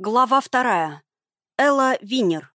Глава вторая. Элла Винер.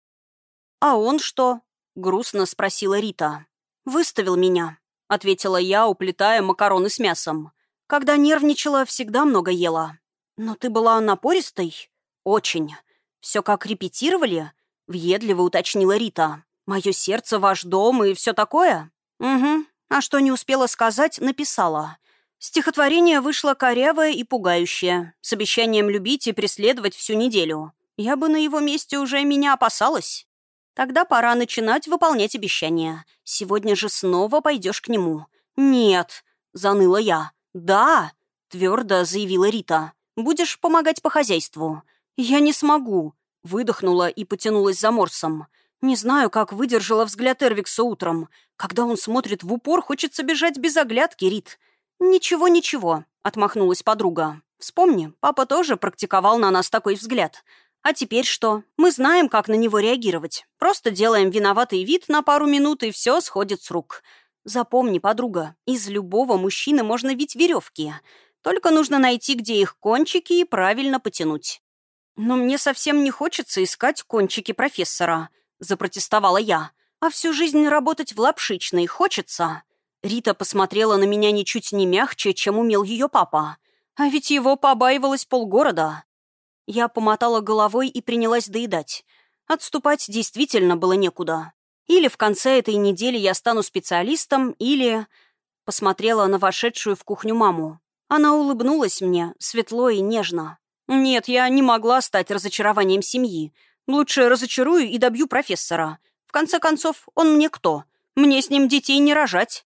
«А он что?» — грустно спросила Рита. «Выставил меня», — ответила я, уплетая макароны с мясом. «Когда нервничала, всегда много ела». «Но ты была напористой?» «Очень. Все как репетировали?» — въедливо уточнила Рита. «Мое сердце, ваш дом и все такое?» «Угу. А что не успела сказать, написала». Стихотворение вышло корявое и пугающее, с обещанием любить и преследовать всю неделю. Я бы на его месте уже меня опасалась. Тогда пора начинать выполнять обещания. Сегодня же снова пойдешь к нему. «Нет», — заныла я. «Да», — твердо заявила Рита. «Будешь помогать по хозяйству». «Я не смогу», — выдохнула и потянулась за морсом. Не знаю, как выдержала взгляд Эрвикса утром. Когда он смотрит в упор, хочется бежать без оглядки, Рит. «Ничего, ничего», — отмахнулась подруга. «Вспомни, папа тоже практиковал на нас такой взгляд. А теперь что? Мы знаем, как на него реагировать. Просто делаем виноватый вид на пару минут, и все сходит с рук. Запомни, подруга, из любого мужчины можно ведь веревки. Только нужно найти, где их кончики, и правильно потянуть». «Но мне совсем не хочется искать кончики профессора», — запротестовала я. «А всю жизнь работать в лапшичной хочется?» Рита посмотрела на меня ничуть не мягче, чем умел ее папа. А ведь его побаивалось полгорода. Я помотала головой и принялась доедать. Отступать действительно было некуда. Или в конце этой недели я стану специалистом, или... Посмотрела на вошедшую в кухню маму. Она улыбнулась мне, светло и нежно. Нет, я не могла стать разочарованием семьи. Лучше разочарую и добью профессора. В конце концов, он мне кто? Мне с ним детей не рожать.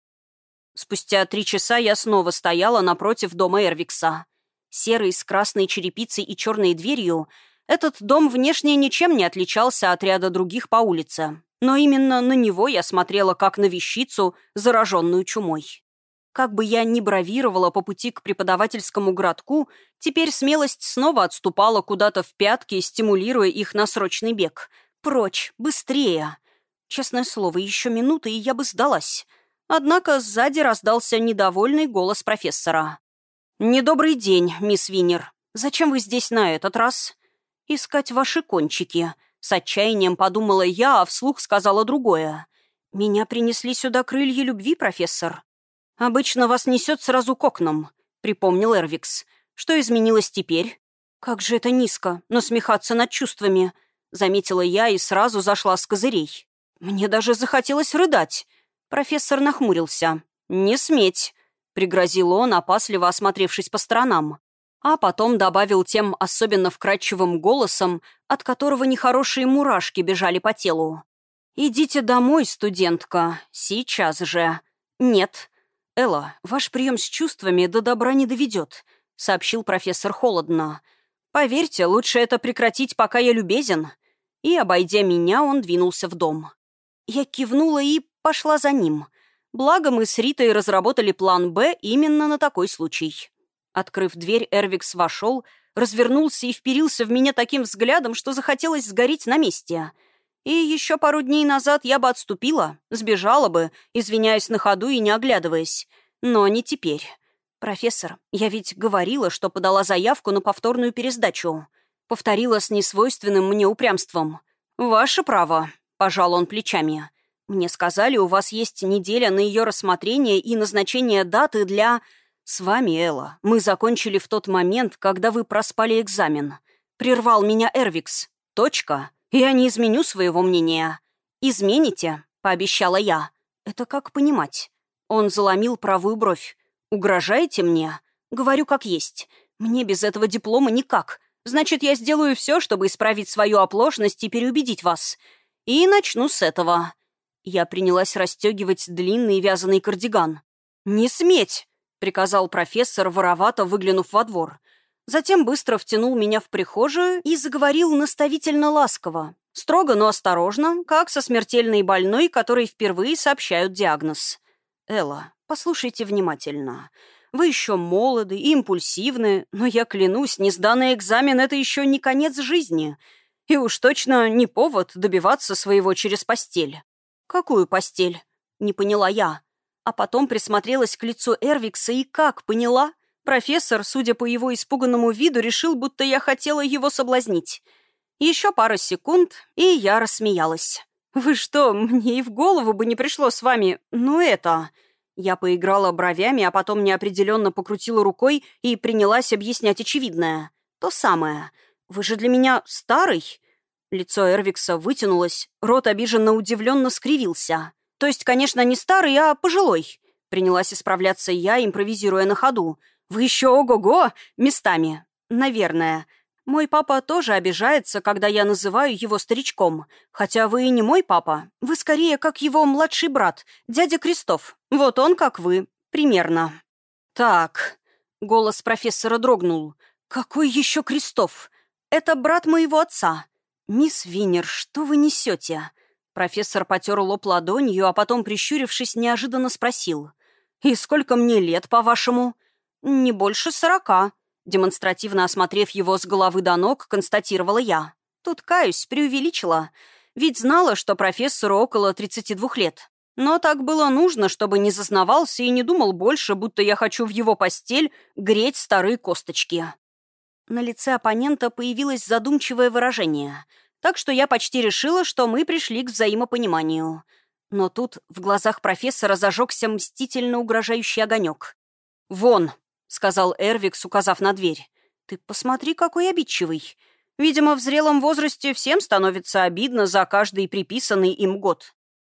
Спустя три часа я снова стояла напротив дома Эрвикса. Серый с красной черепицей и черной дверью, этот дом внешне ничем не отличался от ряда других по улице. Но именно на него я смотрела как на вещицу, зараженную чумой. Как бы я ни бравировала по пути к преподавательскому городку, теперь смелость снова отступала куда-то в пятки, стимулируя их на срочный бег. Прочь, быстрее. Честное слово, еще минуты, и я бы сдалась. Однако сзади раздался недовольный голос профессора. «Недобрый день, мисс Винер. Зачем вы здесь на этот раз?» «Искать ваши кончики», — с отчаянием подумала я, а вслух сказала другое. «Меня принесли сюда крылья любви, профессор». «Обычно вас несет сразу к окнам», — припомнил Эрвикс. «Что изменилось теперь?» «Как же это низко, насмехаться над чувствами», — заметила я и сразу зашла с козырей. Мне даже захотелось рыдать. Профессор нахмурился. «Не сметь», — пригрозил он, опасливо осмотревшись по сторонам. А потом добавил тем особенно вкрадчивым голосом, от которого нехорошие мурашки бежали по телу. «Идите домой, студентка. Сейчас же». «Нет». «Элла, ваш прием с чувствами до добра не доведет», — сообщил профессор холодно. «Поверьте, лучше это прекратить, пока я любезен». И, обойдя меня, он двинулся в дом. Я кивнула и пошла за ним. Благо мы с Ритой разработали план «Б» именно на такой случай. Открыв дверь, Эрвикс вошел, развернулся и вперился в меня таким взглядом, что захотелось сгореть на месте. И еще пару дней назад я бы отступила, сбежала бы, извиняясь на ходу и не оглядываясь. Но не теперь. «Профессор, я ведь говорила, что подала заявку на повторную пересдачу». Повторила с несвойственным мне упрямством. «Ваше право», — пожал он плечами. Мне сказали, у вас есть неделя на ее рассмотрение и назначение даты для... С вами, Элла, мы закончили в тот момент, когда вы проспали экзамен. Прервал меня Эрвикс. Точка. Я не изменю своего мнения. Измените, пообещала я. Это как понимать? Он заломил правую бровь. Угрожаете мне? Говорю как есть. Мне без этого диплома никак. Значит, я сделаю все, чтобы исправить свою оплошность и переубедить вас. И начну с этого. Я принялась расстегивать длинный вязаный кардиган. «Не сметь!» — приказал профессор, воровато выглянув во двор. Затем быстро втянул меня в прихожую и заговорил наставительно ласково. Строго, но осторожно, как со смертельной больной, которой впервые сообщают диагноз. «Элла, послушайте внимательно. Вы еще молоды и импульсивны, но я клянусь, несданный экзамен — это еще не конец жизни. И уж точно не повод добиваться своего через постель. «Какую постель?» — не поняла я. А потом присмотрелась к лицу Эрвикса и как поняла? Профессор, судя по его испуганному виду, решил, будто я хотела его соблазнить. Еще пара секунд, и я рассмеялась. «Вы что, мне и в голову бы не пришло с вами... Ну это...» Я поиграла бровями, а потом неопределенно покрутила рукой и принялась объяснять очевидное. То самое. «Вы же для меня старый?» Лицо Эрвикса вытянулось, рот обиженно удивленно скривился. «То есть, конечно, не старый, а пожилой». Принялась исправляться я, импровизируя на ходу. «Вы еще ого-го! Местами. Наверное. Мой папа тоже обижается, когда я называю его старичком. Хотя вы и не мой папа. Вы скорее как его младший брат, дядя Крестов. Вот он как вы. Примерно». «Так...» — голос профессора дрогнул. «Какой еще Крестов? Это брат моего отца. «Мисс Винер, что вы несете?» Профессор потер лоб ладонью, а потом, прищурившись, неожиданно спросил. «И сколько мне лет, по-вашему?» «Не больше сорока», — демонстративно осмотрев его с головы до ног, констатировала я. Тут, каюсь, преувеличила. Ведь знала, что профессору около 32 лет. Но так было нужно, чтобы не зазнавался и не думал больше, будто я хочу в его постель греть старые косточки. На лице оппонента появилось задумчивое выражение, так что я почти решила, что мы пришли к взаимопониманию. Но тут в глазах профессора зажегся мстительно угрожающий огонек. «Вон!» — сказал Эрвикс, указав на дверь. «Ты посмотри, какой обидчивый. Видимо, в зрелом возрасте всем становится обидно за каждый приписанный им год.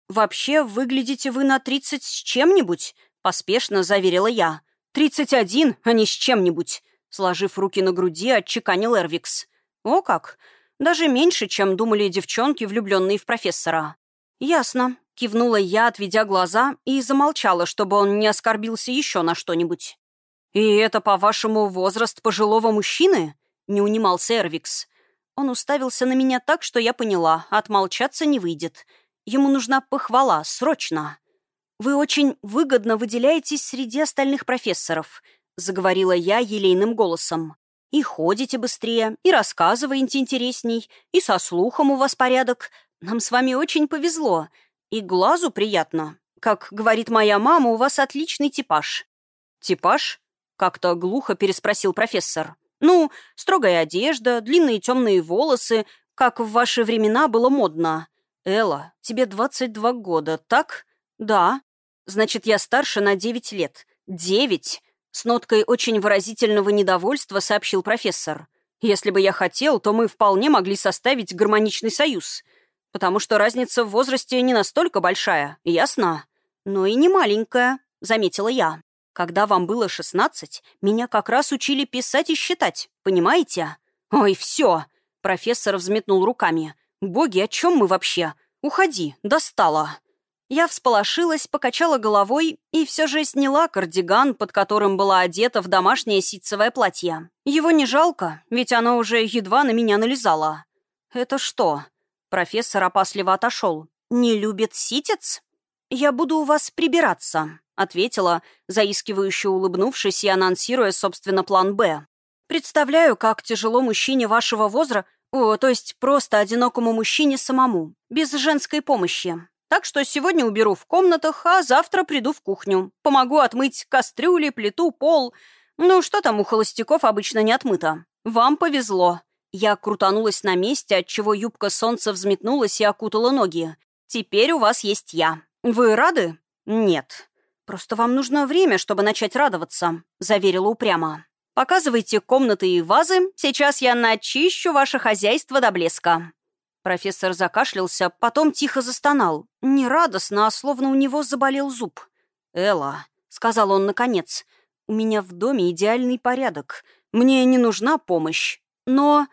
«Вообще, выглядите вы на тридцать с чем-нибудь», — поспешно заверила я. «Тридцать один, а не с чем-нибудь. Сложив руки на груди, отчеканил Эрвикс. «О как! Даже меньше, чем думали девчонки, влюбленные в профессора». «Ясно», — кивнула я, отведя глаза, и замолчала, чтобы он не оскорбился еще на что-нибудь. «И это, по-вашему, возраст пожилого мужчины?» — не унимался Эрвикс. Он уставился на меня так, что я поняла, отмолчаться не выйдет. Ему нужна похвала, срочно. «Вы очень выгодно выделяетесь среди остальных профессоров», заговорила я елейным голосом. «И ходите быстрее, и рассказываете интересней, и со слухом у вас порядок. Нам с вами очень повезло. И глазу приятно. Как говорит моя мама, у вас отличный типаж». «Типаж?» — как-то глухо переспросил профессор. «Ну, строгая одежда, длинные темные волосы, как в ваши времена было модно. Элла, тебе 22 года, так? Да. Значит, я старше на 9 лет. Девять! С ноткой очень выразительного недовольства сообщил профессор. «Если бы я хотел, то мы вполне могли составить гармоничный союз. Потому что разница в возрасте не настолько большая, ясно? Но и не маленькая», — заметила я. «Когда вам было шестнадцать, меня как раз учили писать и считать, понимаете?» «Ой, все!» — профессор взметнул руками. «Боги, о чем мы вообще? Уходи, достала!» Я всполошилась, покачала головой и все же сняла кардиган, под которым была одета в домашнее ситцевое платье. Его не жалко, ведь оно уже едва на меня налезало. «Это что?» Профессор опасливо отошел. «Не любит ситец?» «Я буду у вас прибираться», — ответила, заискивающе улыбнувшись и анонсируя, собственно, план «Б». «Представляю, как тяжело мужчине вашего возраста, о, то есть просто одинокому мужчине самому, без женской помощи. Так что сегодня уберу в комнатах, а завтра приду в кухню. Помогу отмыть кастрюли, плиту, пол. Ну, что там у холостяков обычно не отмыто? Вам повезло. Я крутанулась на месте, отчего юбка солнца взметнулась и окутала ноги. Теперь у вас есть я. Вы рады? Нет. Просто вам нужно время, чтобы начать радоваться, заверила упрямо. Показывайте комнаты и вазы, сейчас я начищу ваше хозяйство до блеска. Профессор закашлялся, потом тихо застонал. Не радостно, а словно у него заболел зуб. «Элла», — сказал он наконец, — «у меня в доме идеальный порядок. Мне не нужна помощь. Но...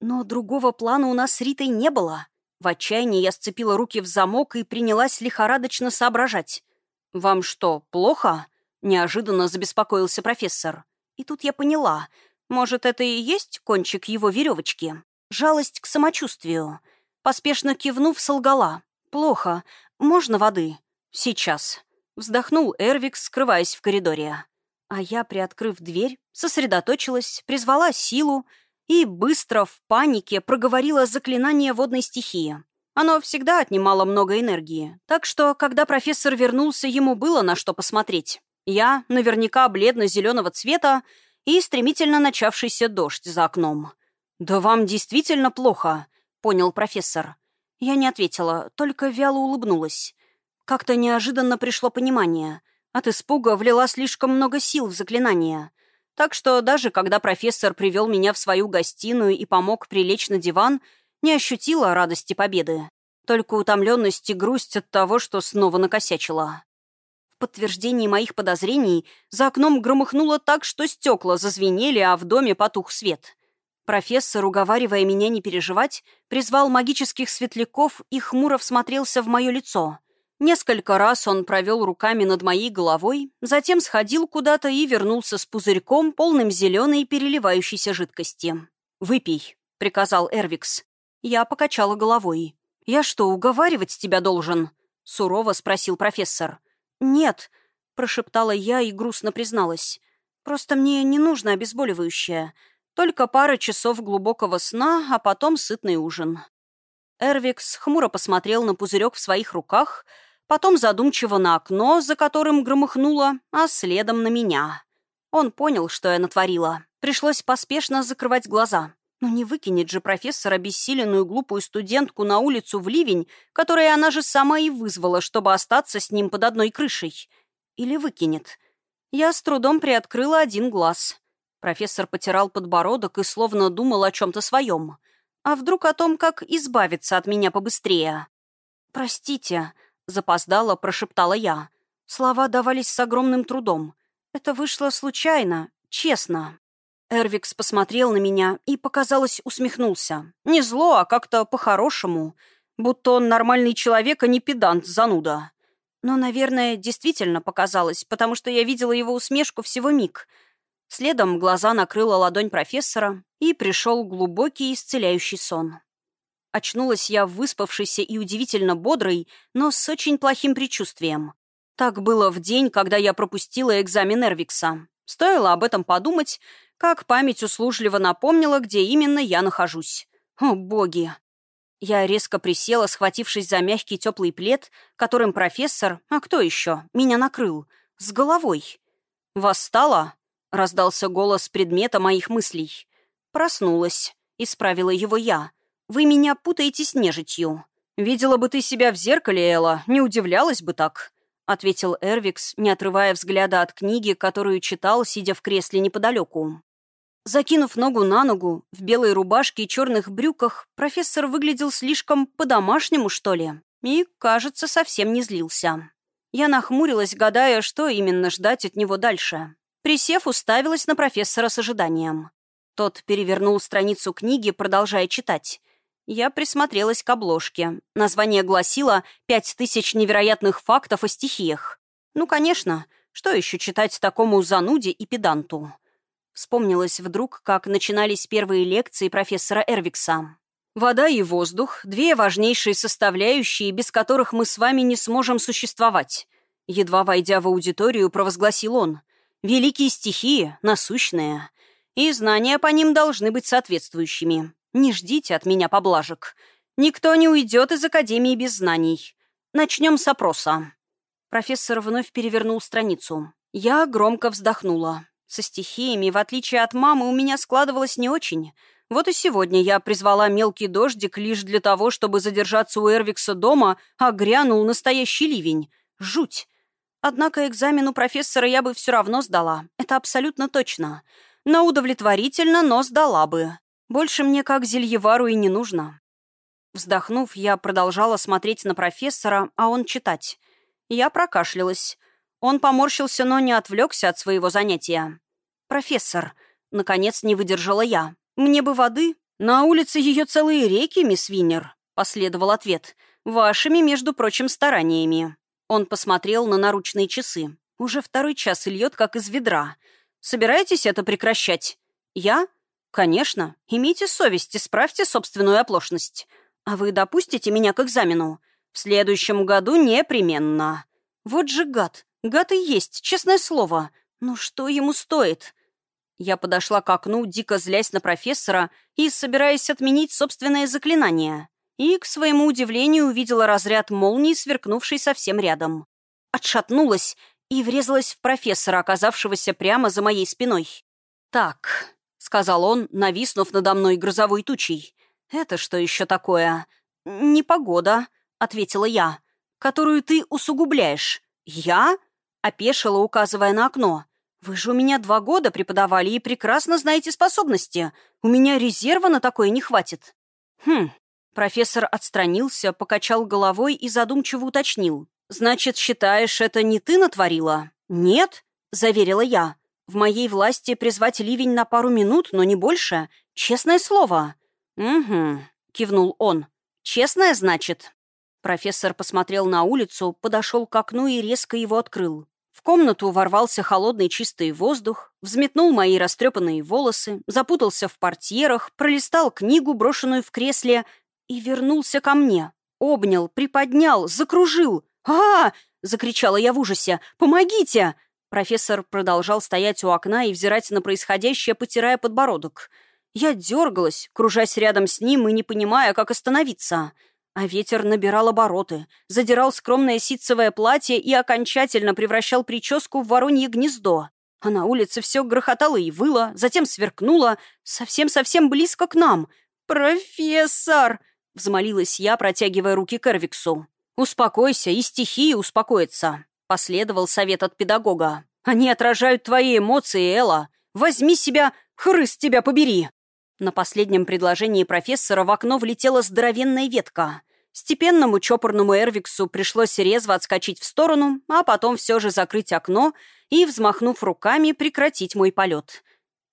Но другого плана у нас с Ритой не было». В отчаянии я сцепила руки в замок и принялась лихорадочно соображать. «Вам что, плохо?» — неожиданно забеспокоился профессор. И тут я поняла. Может, это и есть кончик его веревочки? Жалость к самочувствию. Поспешно кивнув, солгала. «Плохо. Можно воды?» «Сейчас». Вздохнул Эрвик, скрываясь в коридоре. А я, приоткрыв дверь, сосредоточилась, призвала силу и быстро, в панике, проговорила заклинание водной стихии. Оно всегда отнимало много энергии, так что, когда профессор вернулся, ему было на что посмотреть. Я наверняка бледно-зеленого цвета и стремительно начавшийся дождь за окном. «Да вам действительно плохо», — понял профессор. Я не ответила, только вяло улыбнулась. Как-то неожиданно пришло понимание. От испуга влила слишком много сил в заклинание. Так что даже когда профессор привел меня в свою гостиную и помог прилечь на диван, не ощутила радости победы. Только утомленность и грусть от того, что снова накосячила. В подтверждении моих подозрений за окном громыхнуло так, что стекла зазвенели, а в доме потух свет. Профессор, уговаривая меня не переживать, призвал магических светляков и хмуро всмотрелся в мое лицо. Несколько раз он провел руками над моей головой, затем сходил куда-то и вернулся с пузырьком, полным зеленой переливающейся жидкости. «Выпей», — приказал Эрвикс. Я покачала головой. «Я что, уговаривать тебя должен?» — сурово спросил профессор. «Нет», — прошептала я и грустно призналась. «Просто мне не нужно обезболивающее. Только пара часов глубокого сна, а потом сытный ужин». Эрвикс хмуро посмотрел на пузырек в своих руках, потом задумчиво на окно, за которым громыхнуло, а следом на меня. Он понял, что я натворила. Пришлось поспешно закрывать глаза. Но не выкинет же профессор обессиленную глупую студентку на улицу в ливень, которую она же сама и вызвала, чтобы остаться с ним под одной крышей. Или выкинет. Я с трудом приоткрыла один глаз. Профессор потирал подбородок и словно думал о чем-то своем. А вдруг о том, как избавиться от меня побыстрее? «Простите», — запоздало прошептала я. Слова давались с огромным трудом. Это вышло случайно, честно. Эрвикс посмотрел на меня и, показалось, усмехнулся. Не зло, а как-то по-хорошему. Будто он нормальный человек, а не педант, зануда. Но, наверное, действительно показалось, потому что я видела его усмешку всего миг. Следом глаза накрыла ладонь профессора, и пришел глубокий исцеляющий сон. Очнулась я выспавшейся и удивительно бодрой, но с очень плохим предчувствием. Так было в день, когда я пропустила экзамен Эрвикса. Стоило об этом подумать, как память услужливо напомнила, где именно я нахожусь. О, боги! Я резко присела, схватившись за мягкий теплый плед, которым профессор, а кто еще, меня накрыл, с головой. «Восстала?» — раздался голос предмета моих мыслей. «Проснулась», — исправила его я. «Вы меня путаете с нежитью. Видела бы ты себя в зеркале, Элла, не удивлялась бы так», — ответил Эрвикс, не отрывая взгляда от книги, которую читал, сидя в кресле неподалеку. Закинув ногу на ногу, в белой рубашке и черных брюках, профессор выглядел слишком по-домашнему, что ли, и, кажется, совсем не злился. Я нахмурилась, гадая, что именно ждать от него дальше. Присев, уставилась на профессора с ожиданием. Тот перевернул страницу книги, продолжая читать. Я присмотрелась к обложке. Название гласило «Пять тысяч невероятных фактов о стихиях». Ну, конечно, что еще читать такому зануде и педанту? Вспомнилось вдруг, как начинались первые лекции профессора Эрвикса. Вода и воздух — две важнейшие составляющие, без которых мы с вами не сможем существовать. Едва войдя в аудиторию, провозгласил он. Великие стихии, насущные. И знания по ним должны быть соответствующими. Не ждите от меня поблажек. Никто не уйдет из Академии без знаний. Начнем с опроса». Профессор вновь перевернул страницу. Я громко вздохнула. Со стихиями, в отличие от мамы, у меня складывалось не очень. Вот и сегодня я призвала мелкий дождик лишь для того, чтобы задержаться у Эрвикса дома, а грянул настоящий ливень. Жуть. Однако экзамен у профессора я бы все равно сдала. Это абсолютно точно. Но удовлетворительно, но сдала бы. Больше мне как Зельевару и не нужно. Вздохнув, я продолжала смотреть на профессора, а он читать. Я прокашлялась. Он поморщился, но не отвлекся от своего занятия. «Профессор», — наконец не выдержала я, — «мне бы воды?» «На улице ее целые реки, мисс Виннер», — последовал ответ. «Вашими, между прочим, стараниями». Он посмотрел на наручные часы. «Уже второй час и льет, как из ведра. Собираетесь это прекращать?» «Я?» «Конечно. Имейте совесть, исправьте собственную оплошность. А вы допустите меня к экзамену? В следующем году непременно». «Вот же гад. Гад и есть, честное слово. Ну что ему стоит?» Я подошла к окну, дико злясь на профессора и собираясь отменить собственное заклинание. И, к своему удивлению, увидела разряд молнии, сверкнувший совсем рядом. Отшатнулась и врезалась в профессора, оказавшегося прямо за моей спиной. «Так», — сказал он, нависнув надо мной грозовой тучей. «Это что еще такое?» «Непогода», — ответила я, — «которую ты усугубляешь». «Я?» — опешила, указывая на окно. «Вы же у меня два года преподавали и прекрасно знаете способности. У меня резерва на такое не хватит». «Хм». Профессор отстранился, покачал головой и задумчиво уточнил. «Значит, считаешь, это не ты натворила?» «Нет», — заверила я. «В моей власти призвать ливень на пару минут, но не больше. Честное слово». «Угу», — кивнул он. «Честное, значит?» Профессор посмотрел на улицу, подошел к окну и резко его открыл. В комнату ворвался холодный чистый воздух, взметнул мои растрепанные волосы, запутался в портьерах, пролистал книгу, брошенную в кресле, и вернулся ко мне. Обнял, приподнял, закружил. а, -а, закричала я в ужасе. «Помогите!» Профессор продолжал стоять у окна и взирать на происходящее, потирая подбородок. Я дергалась, кружась рядом с ним и не понимая, как остановиться. А ветер набирал обороты, задирал скромное ситцевое платье и окончательно превращал прическу в воронье гнездо. А на улице все грохотало и выло, затем сверкнуло, совсем-совсем близко к нам. «Профессор!» — взмолилась я, протягивая руки к Эрвиксу. «Успокойся, и стихии успокоятся», — последовал совет от педагога. «Они отражают твои эмоции, Элла. Возьми себя, хрыст тебя побери!» На последнем предложении профессора в окно влетела здоровенная ветка. Степенному чопорному Эрвиксу пришлось резво отскочить в сторону, а потом все же закрыть окно и, взмахнув руками, прекратить мой полет.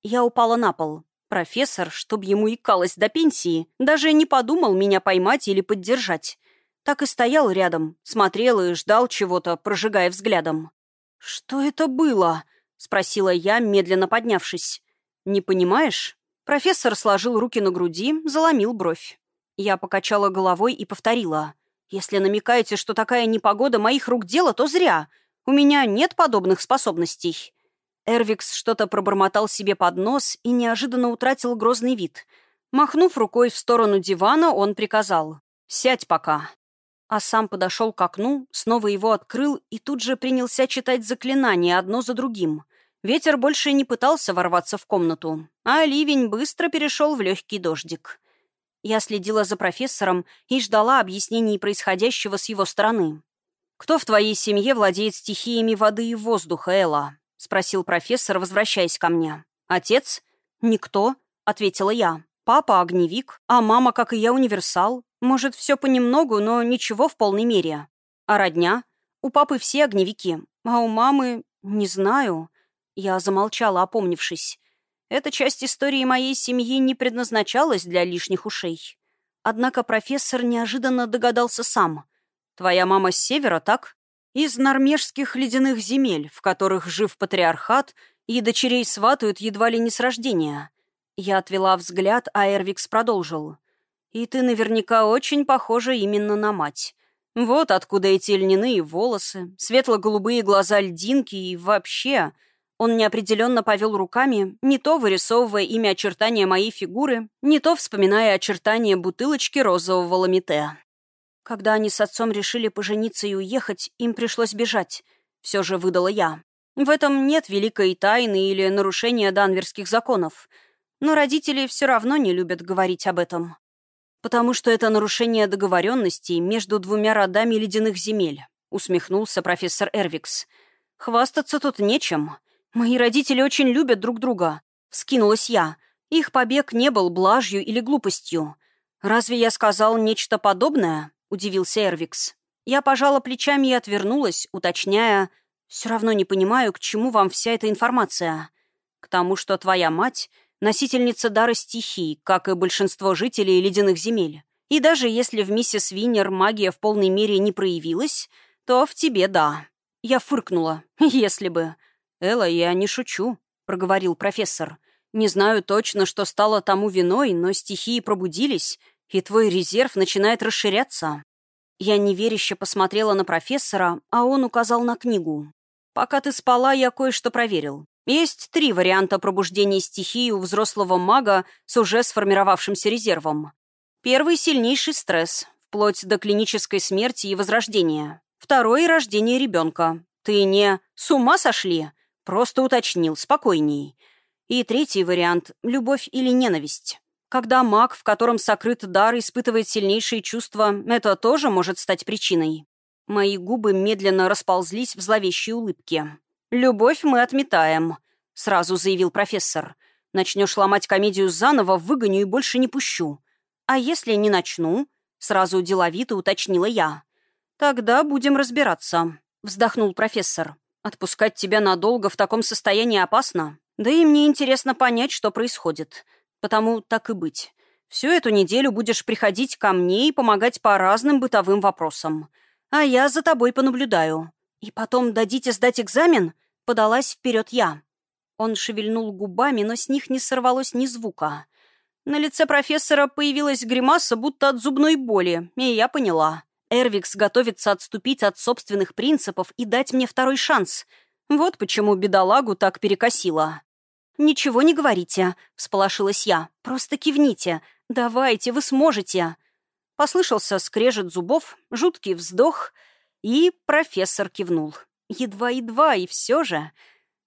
Я упала на пол. Профессор, чтоб ему икалось до пенсии, даже не подумал меня поймать или поддержать. Так и стоял рядом, смотрел и ждал чего-то, прожигая взглядом. «Что это было?» — спросила я, медленно поднявшись. «Не понимаешь?» Профессор сложил руки на груди, заломил бровь. Я покачала головой и повторила. «Если намекаете, что такая непогода моих рук дело, то зря. У меня нет подобных способностей». Эрвикс что-то пробормотал себе под нос и неожиданно утратил грозный вид. Махнув рукой в сторону дивана, он приказал. «Сядь пока». А сам подошел к окну, снова его открыл и тут же принялся читать заклинания одно за другим. Ветер больше не пытался ворваться в комнату, а ливень быстро перешел в легкий дождик. Я следила за профессором и ждала объяснений происходящего с его стороны. «Кто в твоей семье владеет стихиями воды и воздуха, Элла?» — спросил профессор, возвращаясь ко мне. «Отец?» «Никто», — ответила я. «Папа — огневик, а мама, как и я, универсал. Может, все понемногу, но ничего в полной мере. А родня? У папы все огневики, а у мамы... не знаю». Я замолчала, опомнившись. Эта часть истории моей семьи не предназначалась для лишних ушей. Однако профессор неожиданно догадался сам. «Твоя мама с севера, так? Из норвежских ледяных земель, в которых жив патриархат, и дочерей сватают едва ли не с рождения». Я отвела взгляд, а Эрвикс продолжил. «И ты наверняка очень похожа именно на мать. Вот откуда эти льняные волосы, светло-голубые глаза льдинки и вообще...» Он неопределенно повел руками, не то вырисовывая имя очертания моей фигуры, не то вспоминая очертания бутылочки розового ламите. Когда они с отцом решили пожениться и уехать, им пришлось бежать. Все же выдала я. В этом нет великой тайны или нарушения данверских законов. Но родители все равно не любят говорить об этом. Потому что это нарушение договоренностей между двумя родами ледяных земель, усмехнулся профессор Эрвикс. Хвастаться тут нечем. «Мои родители очень любят друг друга», — вскинулась я. Их побег не был блажью или глупостью. «Разве я сказал нечто подобное?» — удивился Эрвикс. Я пожала плечами и отвернулась, уточняя, «Все равно не понимаю, к чему вам вся эта информация. К тому, что твоя мать — носительница дара стихий, как и большинство жителей ледяных земель. И даже если в миссис Виннер магия в полной мере не проявилась, то в тебе — да». Я фыркнула. «Если бы...» «Элла, я не шучу», — проговорил профессор. «Не знаю точно, что стало тому виной, но стихии пробудились, и твой резерв начинает расширяться». Я неверяще посмотрела на профессора, а он указал на книгу. «Пока ты спала, я кое-что проверил. Есть три варианта пробуждения стихии у взрослого мага с уже сформировавшимся резервом. Первый — сильнейший стресс, вплоть до клинической смерти и возрождения. Второй — рождение ребенка. Ты не... С ума сошли? Просто уточнил, спокойней. И третий вариант — любовь или ненависть. Когда маг, в котором сокрыт дар, испытывает сильнейшие чувства, это тоже может стать причиной. Мои губы медленно расползлись в зловещей улыбке. «Любовь мы отметаем», — сразу заявил профессор. «Начнешь ломать комедию заново, выгоню и больше не пущу. А если не начну?» — сразу деловито уточнила я. «Тогда будем разбираться», — вздохнул профессор. «Отпускать тебя надолго в таком состоянии опасно. Да и мне интересно понять, что происходит. Потому так и быть. Всю эту неделю будешь приходить ко мне и помогать по разным бытовым вопросам. А я за тобой понаблюдаю. И потом дадите сдать экзамен?» — подалась вперед я. Он шевельнул губами, но с них не сорвалось ни звука. На лице профессора появилась гримаса, будто от зубной боли, и я поняла. Эрвикс готовится отступить от собственных принципов и дать мне второй шанс. Вот почему бедолагу так перекосило. «Ничего не говорите», — всполошилась я. «Просто кивните. Давайте, вы сможете». Послышался скрежет зубов, жуткий вздох, и профессор кивнул. Едва-едва, и все же.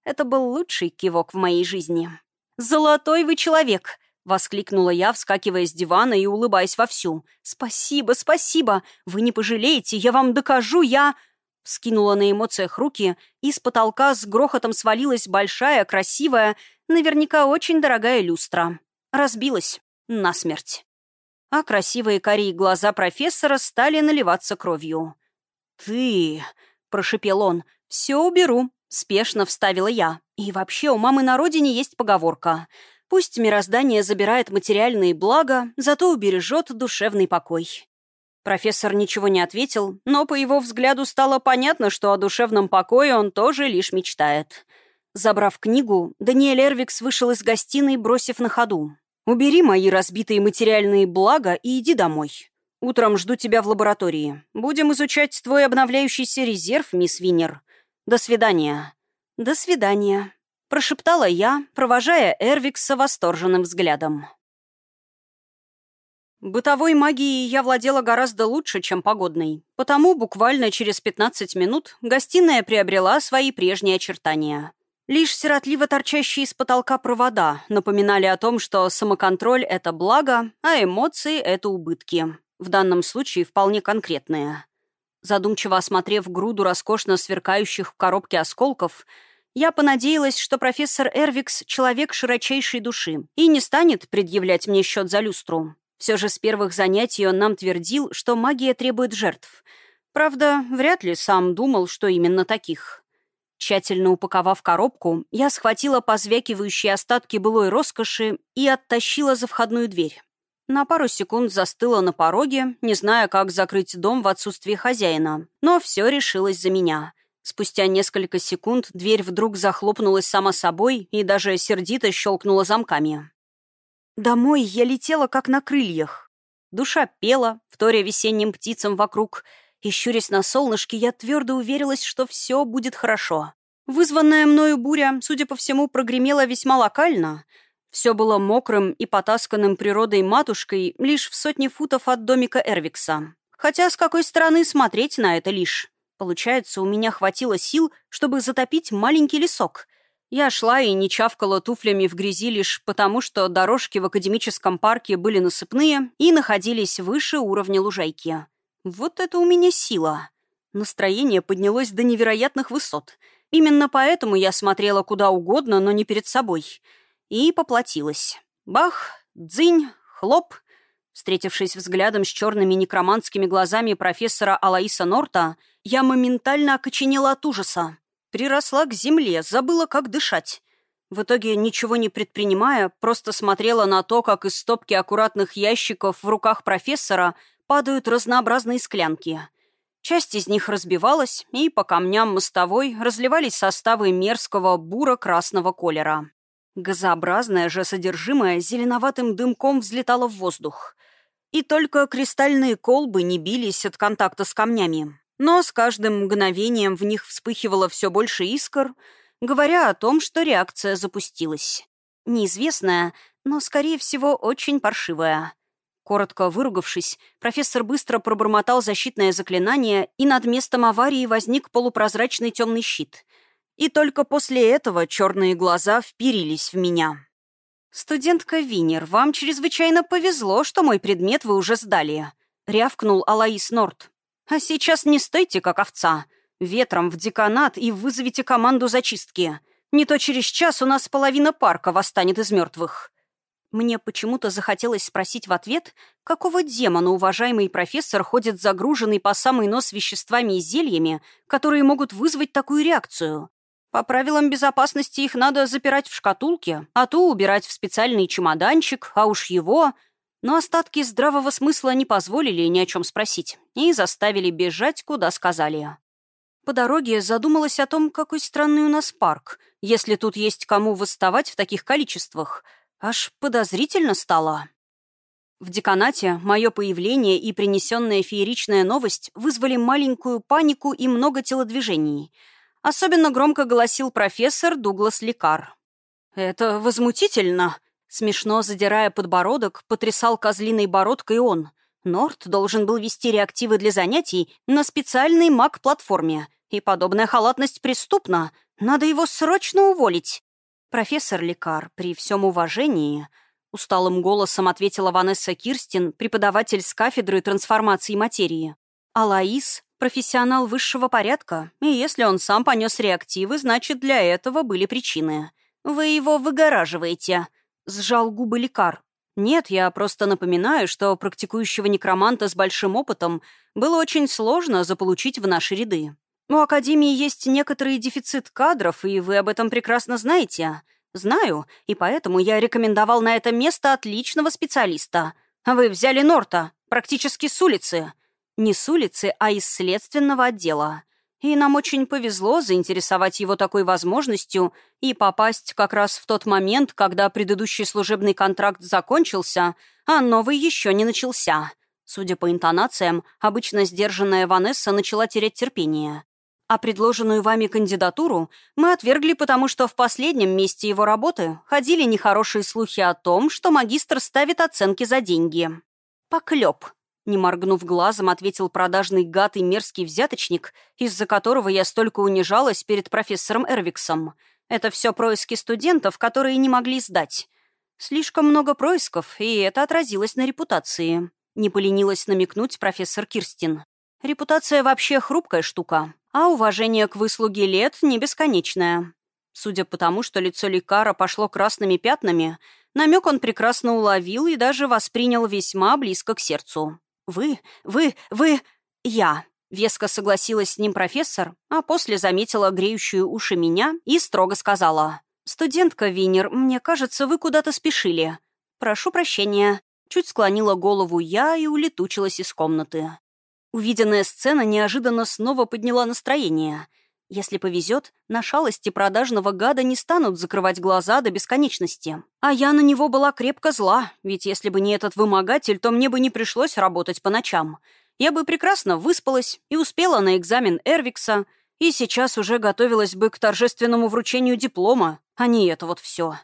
Это был лучший кивок в моей жизни. «Золотой вы человек!» — воскликнула я, вскакивая с дивана и улыбаясь вовсю. «Спасибо, спасибо! Вы не пожалеете, я вам докажу, я...» Скинула на эмоциях руки, и с потолка с грохотом свалилась большая, красивая, наверняка очень дорогая люстра. Разбилась. Насмерть. А красивые карие глаза профессора стали наливаться кровью. «Ты...» — прошипел он. «Все уберу», — спешно вставила я. «И вообще у мамы на родине есть поговорка. Пусть мироздание забирает материальные блага, зато убережет душевный покой». Профессор ничего не ответил, но по его взгляду стало понятно, что о душевном покое он тоже лишь мечтает. Забрав книгу, Даниэль Эрвикс вышел из гостиной, бросив на ходу. «Убери мои разбитые материальные блага и иди домой. Утром жду тебя в лаборатории. Будем изучать твой обновляющийся резерв, мисс Винер. До свидания». «До свидания», — прошептала я, провожая Эрвикса восторженным взглядом. Бытовой магией я владела гораздо лучше, чем погодной, потому буквально через 15 минут гостиная приобрела свои прежние очертания. Лишь сиротливо торчащие из потолка провода напоминали о том, что самоконтроль — это благо, а эмоции — это убытки. В данном случае вполне конкретные. Задумчиво осмотрев груду роскошно сверкающих в коробке осколков, я понадеялась, что профессор Эрвикс — человек широчайшей души и не станет предъявлять мне счет за люстру. Все же с первых занятий он нам твердил, что магия требует жертв. Правда, вряд ли сам думал, что именно таких. Тщательно упаковав коробку, я схватила позвякивающие остатки былой роскоши и оттащила за входную дверь. На пару секунд застыла на пороге, не зная, как закрыть дом в отсутствие хозяина. Но все решилось за меня. Спустя несколько секунд дверь вдруг захлопнулась сама собой и даже сердито щелкнула замками. Домой я летела как на крыльях. Душа пела, вторя весенним птицам вокруг, и, щурясь на солнышке, я твердо уверилась, что все будет хорошо. Вызванная мною буря, судя по всему, прогремела весьма локально. Все было мокрым и потасканным природой матушкой лишь в сотне футов от домика Эрвикса. Хотя с какой стороны смотреть на это лишь? Получается, у меня хватило сил, чтобы затопить маленький лесок — я шла и не чавкала туфлями в грязи лишь потому, что дорожки в академическом парке были насыпные и находились выше уровня лужайки. Вот это у меня сила. Настроение поднялось до невероятных высот. Именно поэтому я смотрела куда угодно, но не перед собой. И поплатилась. Бах, дзынь, хлоп. Встретившись взглядом с черными некроманскими глазами профессора Алаиса Норта, я моментально окоченела от ужаса. Приросла к земле, забыла, как дышать. В итоге, ничего не предпринимая, просто смотрела на то, как из стопки аккуратных ящиков в руках профессора падают разнообразные склянки. Часть из них разбивалась, и по камням мостовой разливались составы мерзкого буро-красного колера. Газообразное же содержимое зеленоватым дымком взлетало в воздух. И только кристальные колбы не бились от контакта с камнями. Но с каждым мгновением в них вспыхивало все больше искр, говоря о том, что реакция запустилась. Неизвестная, но, скорее всего, очень паршивая. Коротко выругавшись, профессор быстро пробормотал защитное заклинание, и над местом аварии возник полупрозрачный темный щит. И только после этого черные глаза вперились в меня. «Студентка Винер, вам чрезвычайно повезло, что мой предмет вы уже сдали», — рявкнул Алаис Норт. «А сейчас не стойте, как овца. Ветром в деканат и вызовите команду зачистки. Не то через час у нас половина парка восстанет из мертвых». Мне почему-то захотелось спросить в ответ, какого демона уважаемый профессор ходит загруженный по самый нос веществами и зельями, которые могут вызвать такую реакцию. По правилам безопасности их надо запирать в шкатулке, а ту убирать в специальный чемоданчик, а уж его... Но остатки здравого смысла не позволили ни о чем спросить и заставили бежать, куда сказали. По дороге задумалась о том, какой странный у нас парк, если тут есть кому восставать в таких количествах — Аж подозрительно стало. В деканате мое появление и принесенная фееричная новость вызвали маленькую панику и много телодвижений. Особенно громко голосил профессор Дуглас Лекар. «Это возмутительно!» Смешно задирая подбородок, потрясал козлиной бородкой он. Норт должен был вести реактивы для занятий на специальной маг-платформе. И подобная халатность преступна. Надо его срочно уволить. «Профессор Лекар, при всем уважении...» Усталым голосом ответила Ванесса Кирстин, преподаватель с кафедры трансформации материи. А Лаис — профессионал высшего порядка, и если он сам понес реактивы, значит, для этого были причины. Вы его выгораживаете. Сжал губы лекар. Нет, я просто напоминаю, что практикующего некроманта с большим опытом было очень сложно заполучить в наши ряды. У Академии есть некоторый дефицит кадров, и вы об этом прекрасно знаете. Знаю, и поэтому я рекомендовал на это место отличного специалиста. Вы взяли Норта, практически с улицы. Не с улицы, а из следственного отдела. И нам очень повезло заинтересовать его такой возможностью и попасть как раз в тот момент, когда предыдущий служебный контракт закончился, а новый еще не начался. Судя по интонациям, обычно сдержанная Ванесса начала терять терпение. А предложенную вами кандидатуру мы отвергли, потому что в последнем месте его работы ходили нехорошие слухи о том, что магистр ставит оценки за деньги. «Поклеп», — не моргнув глазом, ответил продажный гад и мерзкий взяточник, из-за которого я столько унижалась перед профессором Эрвиксом. Это все происки студентов, которые не могли сдать. Слишком много происков, и это отразилось на репутации. Не поленилась намекнуть профессор Кирстин. Репутация вообще хрупкая штука а уважение к выслуге лет не бесконечное. Судя по тому, что лицо Ликара пошло красными пятнами, намек он прекрасно уловил и даже воспринял весьма близко к сердцу. «Вы, вы, вы, я», — веско согласилась с ним профессор, а после заметила греющую уши меня и строго сказала. «Студентка Винер, мне кажется, вы куда-то спешили. Прошу прощения». Чуть склонила голову я и улетучилась из комнаты. Увиденная сцена неожиданно снова подняла настроение. Если повезет, на шалости продажного гада не станут закрывать глаза до бесконечности. А я на него была крепко зла, ведь если бы не этот вымогатель, то мне бы не пришлось работать по ночам. Я бы прекрасно выспалась и успела на экзамен Эрвикса, и сейчас уже готовилась бы к торжественному вручению диплома, а не это вот все.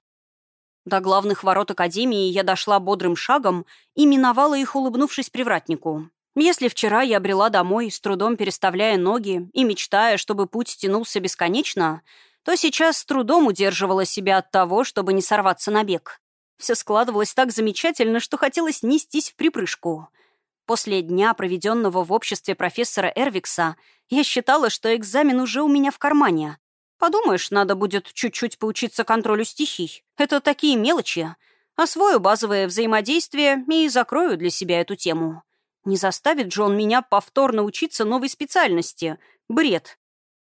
До главных ворот Академии я дошла бодрым шагом и миновала их, улыбнувшись привратнику. Если вчера я брела домой, с трудом переставляя ноги и мечтая, чтобы путь тянулся бесконечно, то сейчас с трудом удерживала себя от того, чтобы не сорваться на бег. Все складывалось так замечательно, что хотелось нестись в припрыжку. После дня, проведенного в обществе профессора Эрвикса, я считала, что экзамен уже у меня в кармане. Подумаешь, надо будет чуть-чуть поучиться контролю стихий. Это такие мелочи. Освою базовое взаимодействие и закрою для себя эту тему. Не заставит же он меня повторно учиться новой специальности. Бред.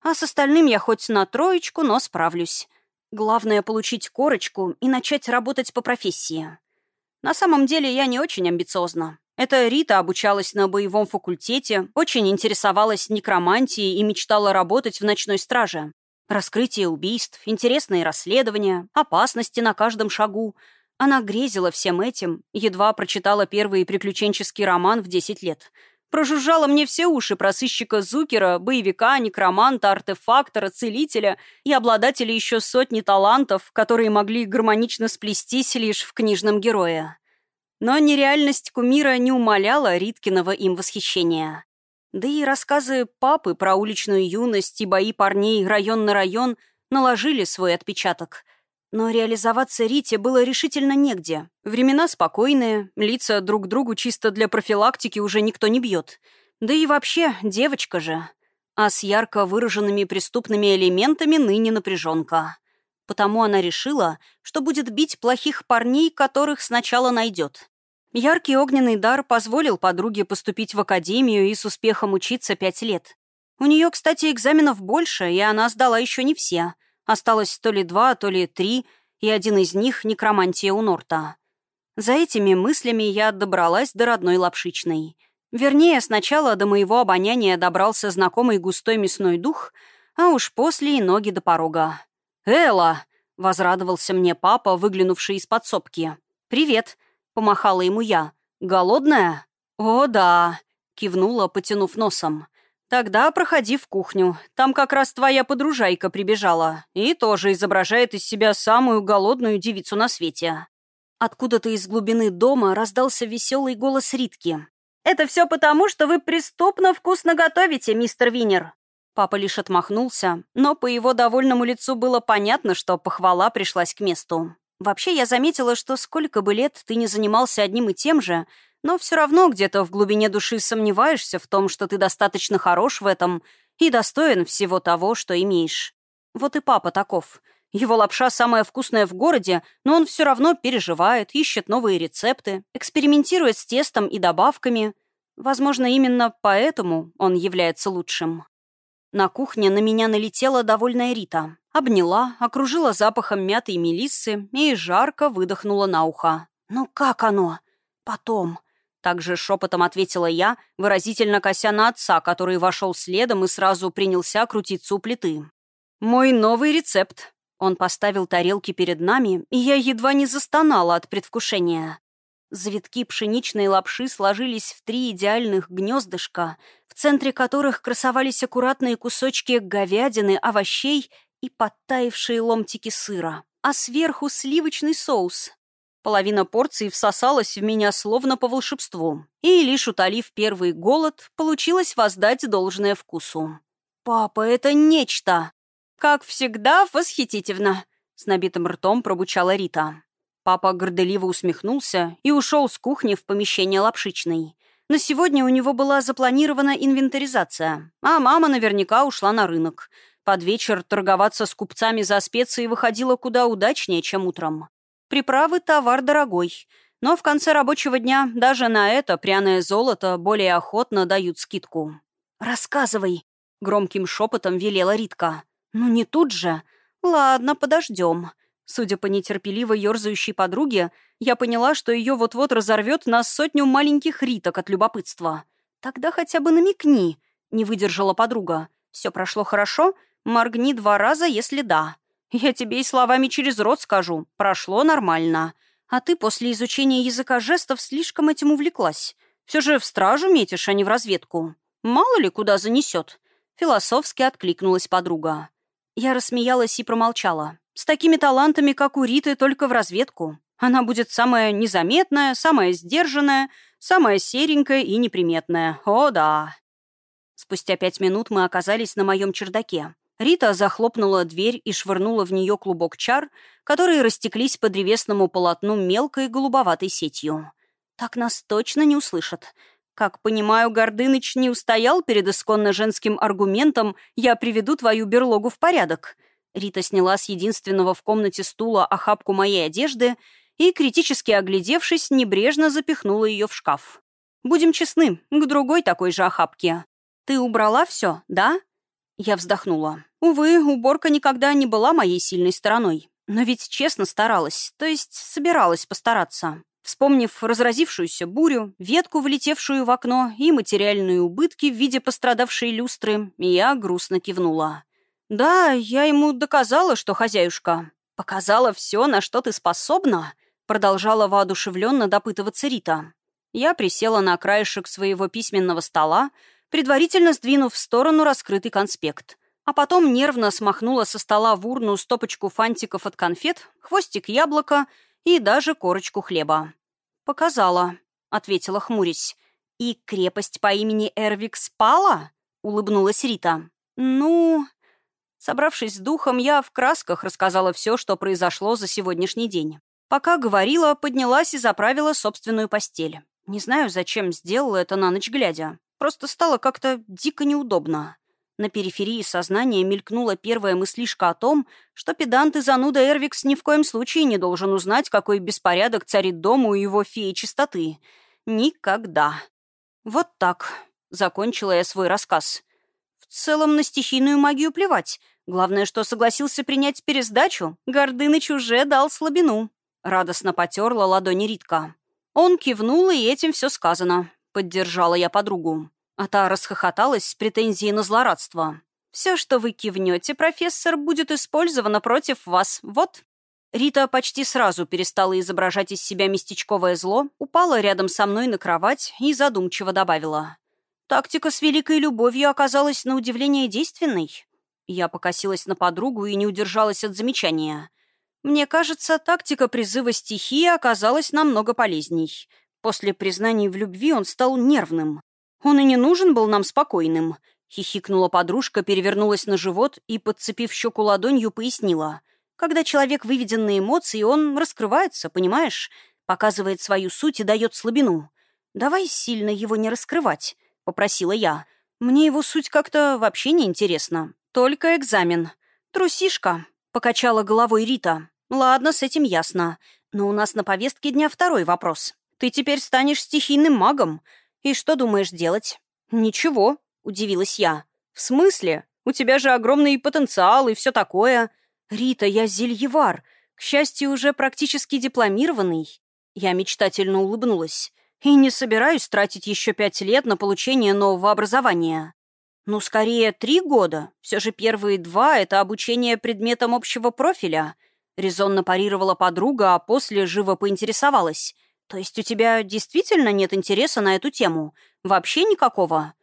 А с остальным я хоть на троечку, но справлюсь. Главное — получить корочку и начать работать по профессии. На самом деле я не очень амбициозна. Это Рита обучалась на боевом факультете, очень интересовалась некромантией и мечтала работать в ночной страже. Раскрытие убийств, интересные расследования, опасности на каждом шагу — она грезила всем этим, едва прочитала первый приключенческий роман в 10 лет. Прожужжала мне все уши про сыщика Зукера, боевика, некроманта, артефактора, целителя и обладателя еще сотни талантов, которые могли гармонично сплестись лишь в книжном герое. Но нереальность кумира не умаляла Риткиного им восхищения. Да и рассказы папы про уличную юность и бои парней район на район наложили свой отпечаток. Но реализоваться Рите было решительно негде. Времена спокойные, лица друг другу чисто для профилактики уже никто не бьет. Да и вообще, девочка же. А с ярко выраженными преступными элементами ныне напряженка. Потому она решила, что будет бить плохих парней, которых сначала найдет. Яркий огненный дар позволил подруге поступить в академию и с успехом учиться пять лет. У нее, кстати, экзаменов больше, и она сдала еще не все. Осталось то ли два, то ли три, и один из них — некромантия у Норта. За этими мыслями я добралась до родной лапшичной. Вернее, сначала до моего обоняния добрался знакомый густой мясной дух, а уж после и ноги до порога. «Элла!» — возрадовался мне папа, выглянувший из подсобки. «Привет!» — помахала ему я. «Голодная?» «О, да!» — кивнула, потянув носом. «Тогда проходи в кухню. Там как раз твоя подружайка прибежала и тоже изображает из себя самую голодную девицу на свете». Откуда-то из глубины дома раздался веселый голос Ритки. «Это все потому, что вы преступно вкусно готовите, мистер Винер». Папа лишь отмахнулся, но по его довольному лицу было понятно, что похвала пришлась к месту. Вообще, я заметила, что сколько бы лет ты не занимался одним и тем же, но все равно где-то в глубине души сомневаешься в том, что ты достаточно хорош в этом и достоин всего того, что имеешь. Вот и папа таков. Его лапша самая вкусная в городе, но он все равно переживает, ищет новые рецепты, экспериментирует с тестом и добавками. Возможно, именно поэтому он является лучшим. На кухне на меня налетела довольная Рита. Обняла, окружила запахом мяты и мелиссы и жарко выдохнула на ухо. «Ну как оно?» «Потом», также шепотом ответила я, выразительно кося на отца, который вошел следом и сразу принялся крутиться у плиты. «Мой новый рецепт». Он поставил тарелки перед нами, и я едва не застонала от предвкушения. Завитки пшеничной лапши сложились в три идеальных гнездышка, в центре которых красовались аккуратные кусочки говядины, овощей и подтаившие ломтики сыра, а сверху сливочный соус, Половина порции всосалась в меня словно по волшебству. И, лишь утолив первый голод, получилось воздать должное вкусу. «Папа, это нечто!» «Как всегда, восхитительно!» — с набитым ртом пробучала Рита. Папа горделиво усмехнулся и ушел с кухни в помещение лапшичной. На сегодня у него была запланирована инвентаризация, а мама наверняка ушла на рынок. Под вечер торговаться с купцами за специи выходило куда удачнее, чем утром. Приправы – товар дорогой. Но в конце рабочего дня даже на это пряное золото более охотно дают скидку. «Рассказывай», — громким шепотом велела Ритка. «Ну не тут же. Ладно, подождем». Судя по нетерпеливо ерзающей подруге, я поняла, что ее вот-вот разорвет на сотню маленьких риток от любопытства. «Тогда хотя бы намекни», — не выдержала подруга. «Все прошло хорошо? Моргни два раза, если да». Я тебе и словами через рот скажу. Прошло нормально. А ты после изучения языка жестов слишком этим увлеклась. Все же в стражу метишь, а не в разведку. Мало ли куда занесет. Философски откликнулась подруга. Я рассмеялась и промолчала. С такими талантами, как у Риты, только в разведку. Она будет самая незаметная, самая сдержанная, самая серенькая и неприметная. О, да. Спустя пять минут мы оказались на моем чердаке. Рита захлопнула дверь и швырнула в нее клубок чар, которые растеклись по древесному полотну мелкой голубоватой сетью. «Так нас точно не услышат. Как понимаю, Гордыныч не устоял перед исконно женским аргументом «я приведу твою берлогу в порядок». Рита сняла с единственного в комнате стула охапку моей одежды и, критически оглядевшись, небрежно запихнула ее в шкаф. «Будем честны, к другой такой же охапке. Ты убрала все, да?» Я вздохнула. Увы, уборка никогда не была моей сильной стороной. Но ведь честно старалась, то есть собиралась постараться. Вспомнив разразившуюся бурю, ветку, влетевшую в окно, и материальные убытки в виде пострадавшей люстры, я грустно кивнула. «Да, я ему доказала, что хозяюшка. Показала все, на что ты способна?» Продолжала воодушевленно допытываться Рита. Я присела на краешек своего письменного стола, предварительно сдвинув в сторону раскрытый конспект. А потом нервно смахнула со стола в урну стопочку фантиков от конфет, хвостик яблока и даже корочку хлеба. «Показала», — ответила хмурясь. «И крепость по имени Эрвик спала?» — улыбнулась Рита. «Ну...» Собравшись с духом, я в красках рассказала все, что произошло за сегодняшний день. Пока говорила, поднялась и заправила собственную постель. Не знаю, зачем сделала это на ночь глядя. Просто стало как-то дико неудобно. На периферии сознания мелькнула первая мыслишка о том, что педант и зануда Эрвикс ни в коем случае не должен узнать, какой беспорядок царит дома у его феи чистоты. Никогда. Вот так. Закончила я свой рассказ. В целом на стихийную магию плевать. Главное, что согласился принять пересдачу. Гордыныч уже дал слабину. Радостно потерла ладони Ритка. Он кивнул, и этим все сказано. Поддержала я подругу. А та расхохоталась с претензией на злорадство. «Все, что вы кивнете, профессор, будет использовано против вас. Вот». Рита почти сразу перестала изображать из себя местечковое зло, упала рядом со мной на кровать и задумчиво добавила. «Тактика с великой любовью оказалась на удивление действенной». Я покосилась на подругу и не удержалась от замечания. «Мне кажется, тактика призыва стихии оказалась намного полезней. После признаний в любви он стал нервным. Он и не нужен был нам спокойным. Хихикнула подружка, перевернулась на живот и, подцепив щеку ладонью, пояснила. Когда человек выведен на эмоции, он раскрывается, понимаешь? Показывает свою суть и дает слабину. Давай сильно его не раскрывать, попросила я. Мне его суть как-то вообще не интересна. Только экзамен. Трусишка, покачала головой Рита. Ладно, с этим ясно. Но у нас на повестке дня второй вопрос. Ты теперь станешь стихийным магом. «И что думаешь делать?» «Ничего», — удивилась я. «В смысле? У тебя же огромный потенциал и все такое». «Рита, я зельевар. К счастью, уже практически дипломированный». Я мечтательно улыбнулась. «И не собираюсь тратить еще пять лет на получение нового образования». «Ну, скорее, три года. Все же первые два — это обучение предметам общего профиля», — резонно парировала подруга, а после живо поинтересовалась. «То есть у тебя действительно нет интереса на эту тему? Вообще никакого?»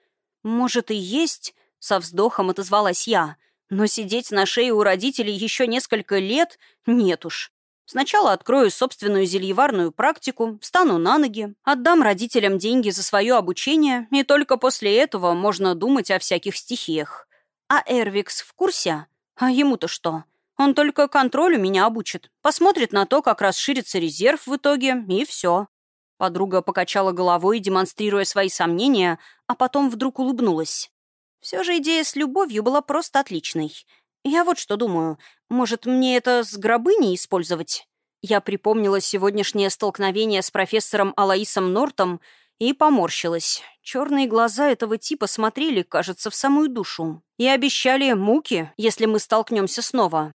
«Может, и есть», — со вздохом отозвалась я. «Но сидеть на шее у родителей еще несколько лет? Нет уж. Сначала открою собственную зельеварную практику, встану на ноги, отдам родителям деньги за свое обучение, и только после этого можно думать о всяких стихиях. А Эрвикс в курсе? А ему-то что? Он только контролю меня обучит. Посмотрит на то, как расширится резерв в итоге, и все. Подруга покачала головой, демонстрируя свои сомнения, а потом вдруг улыбнулась. Все же идея с любовью была просто отличной. Я вот что думаю, может, мне это с гробыней использовать? Я припомнила сегодняшнее столкновение с профессором Алаисом Нортом и поморщилась. Черные глаза этого типа смотрели, кажется, в самую душу. И обещали муки, если мы столкнемся снова.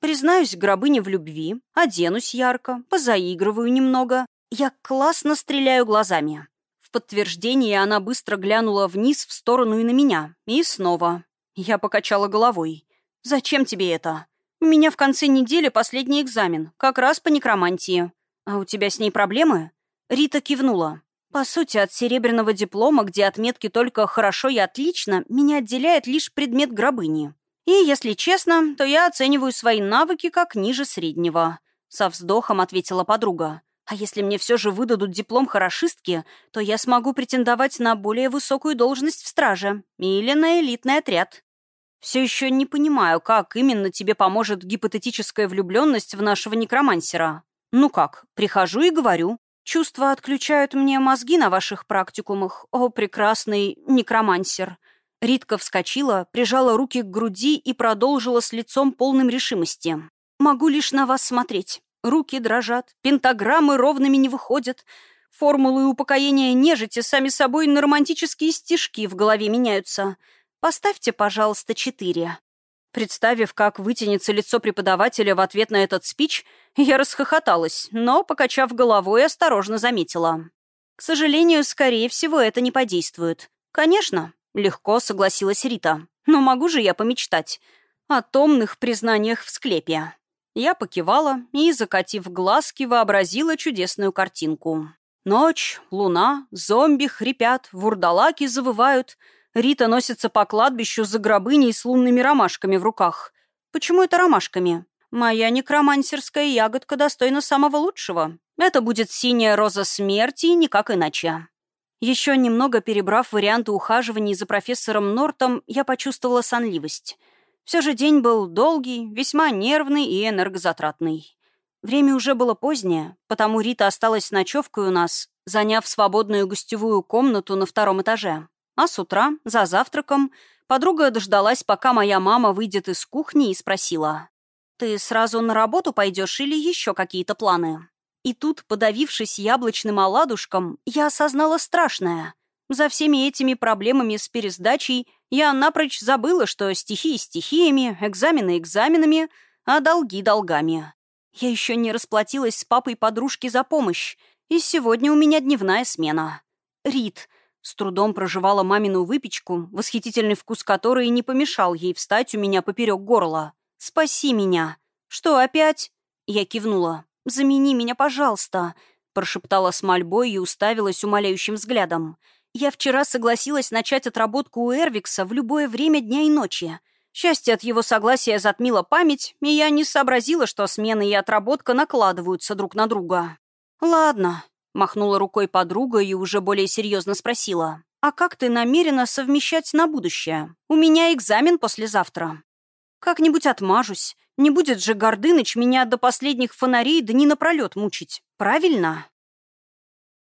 Признаюсь гробыне в любви, оденусь ярко, позаигрываю немного. Я классно стреляю глазами. В подтверждение она быстро глянула вниз в сторону и на меня. И снова. Я покачала головой. «Зачем тебе это? У меня в конце недели последний экзамен, как раз по некромантии. А у тебя с ней проблемы?» Рита кивнула. «По сути, от серебряного диплома, где отметки только «хорошо» и «отлично», меня отделяет лишь предмет гробыни. И, если честно, то я оцениваю свои навыки как ниже среднего. Со вздохом ответила подруга. А если мне все же выдадут диплом хорошистки, то я смогу претендовать на более высокую должность в страже или на элитный отряд. Все еще не понимаю, как именно тебе поможет гипотетическая влюбленность в нашего некромансера. Ну как, прихожу и говорю. Чувства отключают мне мозги на ваших практикумах, о прекрасный некромансер. Ритка вскочила, прижала руки к груди и продолжила с лицом полным решимости. «Могу лишь на вас смотреть. Руки дрожат, пентаграммы ровными не выходят. Формулы упокоения нежити сами собой на романтические стишки в голове меняются. Поставьте, пожалуйста, четыре». Представив, как вытянется лицо преподавателя в ответ на этот спич, я расхохоталась, но, покачав головой, осторожно заметила. К сожалению, скорее всего, это не подействует. Конечно, Легко согласилась Рита. Но могу же я помечтать о томных признаниях в склепе. Я покивала и, закатив глазки, вообразила чудесную картинку. Ночь, луна, зомби хрипят, вурдалаки завывают. Рита носится по кладбищу за гробыней с лунными ромашками в руках. Почему это ромашками? Моя некромансерская ягодка достойна самого лучшего. Это будет синяя роза смерти никак иначе. Еще немного перебрав варианты ухаживаний за профессором Нортом, я почувствовала сонливость. Все же день был долгий, весьма нервный и энергозатратный. Время уже было позднее, потому Рита осталась ночевкой у нас, заняв свободную гостевую комнату на втором этаже. А с утра, за завтраком, подруга дождалась, пока моя мама выйдет из кухни и спросила. «Ты сразу на работу пойдешь или еще какие-то планы?» И тут, подавившись яблочным оладушком, я осознала страшное. За всеми этими проблемами с пересдачей я напрочь забыла, что стихии стихиями, экзамены экзаменами, а долги долгами. Я еще не расплатилась с папой подружки за помощь, и сегодня у меня дневная смена. Рит с трудом проживала мамину выпечку, восхитительный вкус которой не помешал ей встать у меня поперек горла. «Спаси меня!» «Что, опять?» Я кивнула. «Замени меня, пожалуйста», — прошептала с мольбой и уставилась умоляющим взглядом. «Я вчера согласилась начать отработку у Эрвикса в любое время дня и ночи. Счастье от его согласия затмило память, и я не сообразила, что смены и отработка накладываются друг на друга. «Ладно», — махнула рукой подруга и уже более серьезно спросила. «А как ты намерена совмещать на будущее? У меня экзамен послезавтра». «Как-нибудь отмажусь. Не будет же Гордыныч меня до последних фонарей дни напролет мучить. Правильно?»